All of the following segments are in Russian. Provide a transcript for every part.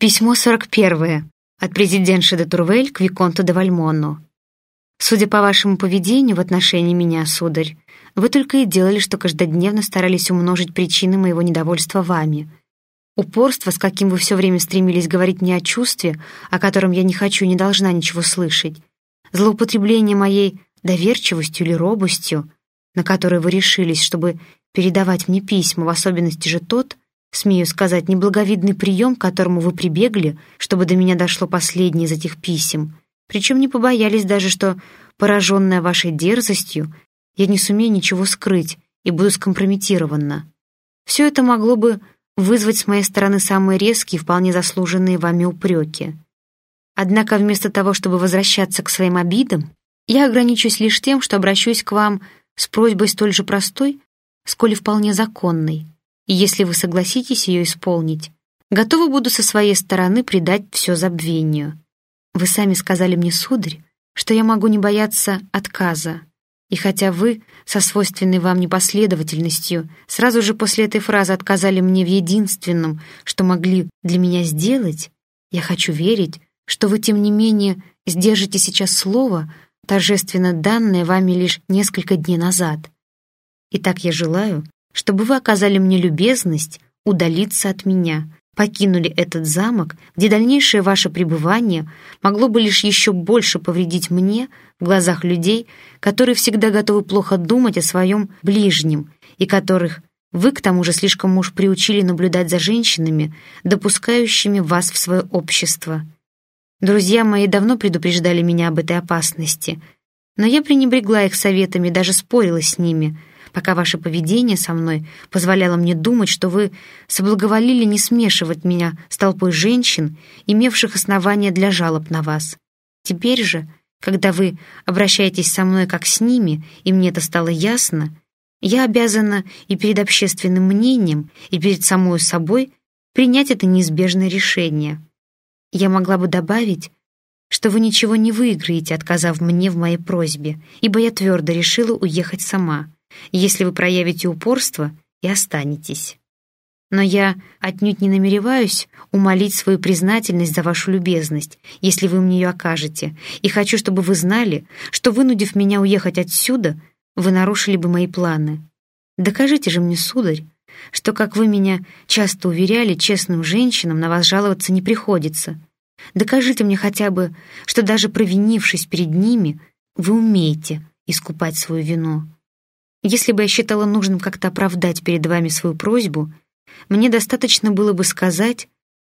Письмо 41 от президентши де Турвель к Виконту де Вальмонну. Судя по вашему поведению в отношении меня, сударь, вы только и делали, что каждодневно старались умножить причины моего недовольства вами. Упорство, с каким вы все время стремились говорить мне о чувстве, о котором я не хочу и не должна ничего слышать, злоупотребление моей доверчивостью или робостью, на которые вы решились, чтобы передавать мне письма, в особенности же тот, Смею сказать, неблаговидный прием, к которому вы прибегли, чтобы до меня дошло последнее из этих писем. Причем не побоялись даже, что, пораженная вашей дерзостью, я не сумею ничего скрыть и буду скомпрометирована. Все это могло бы вызвать с моей стороны самые резкие, вполне заслуженные вами упреки. Однако вместо того, чтобы возвращаться к своим обидам, я ограничусь лишь тем, что обращусь к вам с просьбой столь же простой, сколь и вполне законной — и если вы согласитесь ее исполнить, готова буду со своей стороны предать все забвению. Вы сами сказали мне, сударь, что я могу не бояться отказа. И хотя вы, со свойственной вам непоследовательностью, сразу же после этой фразы отказали мне в единственном, что могли для меня сделать, я хочу верить, что вы, тем не менее, сдержите сейчас слово, торжественно данное вами лишь несколько дней назад. Итак, я желаю, чтобы вы оказали мне любезность удалиться от меня, покинули этот замок, где дальнейшее ваше пребывание могло бы лишь еще больше повредить мне в глазах людей, которые всегда готовы плохо думать о своем ближнем и которых вы, к тому же, слишком уж приучили наблюдать за женщинами, допускающими вас в свое общество. Друзья мои давно предупреждали меня об этой опасности, но я пренебрегла их советами, даже спорила с ними — пока ваше поведение со мной позволяло мне думать, что вы соблаговолили не смешивать меня с толпой женщин, имевших основания для жалоб на вас. Теперь же, когда вы обращаетесь со мной как с ними, и мне это стало ясно, я обязана и перед общественным мнением, и перед самой собой принять это неизбежное решение. Я могла бы добавить, что вы ничего не выиграете, отказав мне в моей просьбе, ибо я твердо решила уехать сама если вы проявите упорство и останетесь. Но я отнюдь не намереваюсь умолить свою признательность за вашу любезность, если вы мне ее окажете, и хочу, чтобы вы знали, что, вынудив меня уехать отсюда, вы нарушили бы мои планы. Докажите же мне, сударь, что, как вы меня часто уверяли, честным женщинам на вас жаловаться не приходится. Докажите мне хотя бы, что даже провинившись перед ними, вы умеете искупать свою вину. Если бы я считала нужным как-то оправдать перед вами свою просьбу, мне достаточно было бы сказать,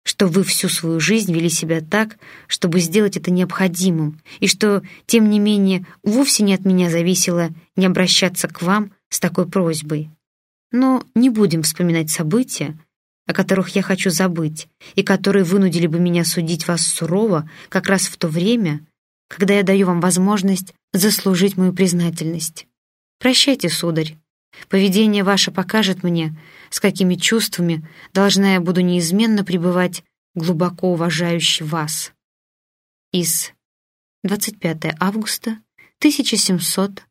что вы всю свою жизнь вели себя так, чтобы сделать это необходимым, и что, тем не менее, вовсе не от меня зависело не обращаться к вам с такой просьбой. Но не будем вспоминать события, о которых я хочу забыть, и которые вынудили бы меня судить вас сурово как раз в то время, когда я даю вам возможность заслужить мою признательность. Прощайте, сударь. Поведение ваше покажет мне, с какими чувствами должна я буду неизменно пребывать глубоко уважающий вас. Из 25 августа 1700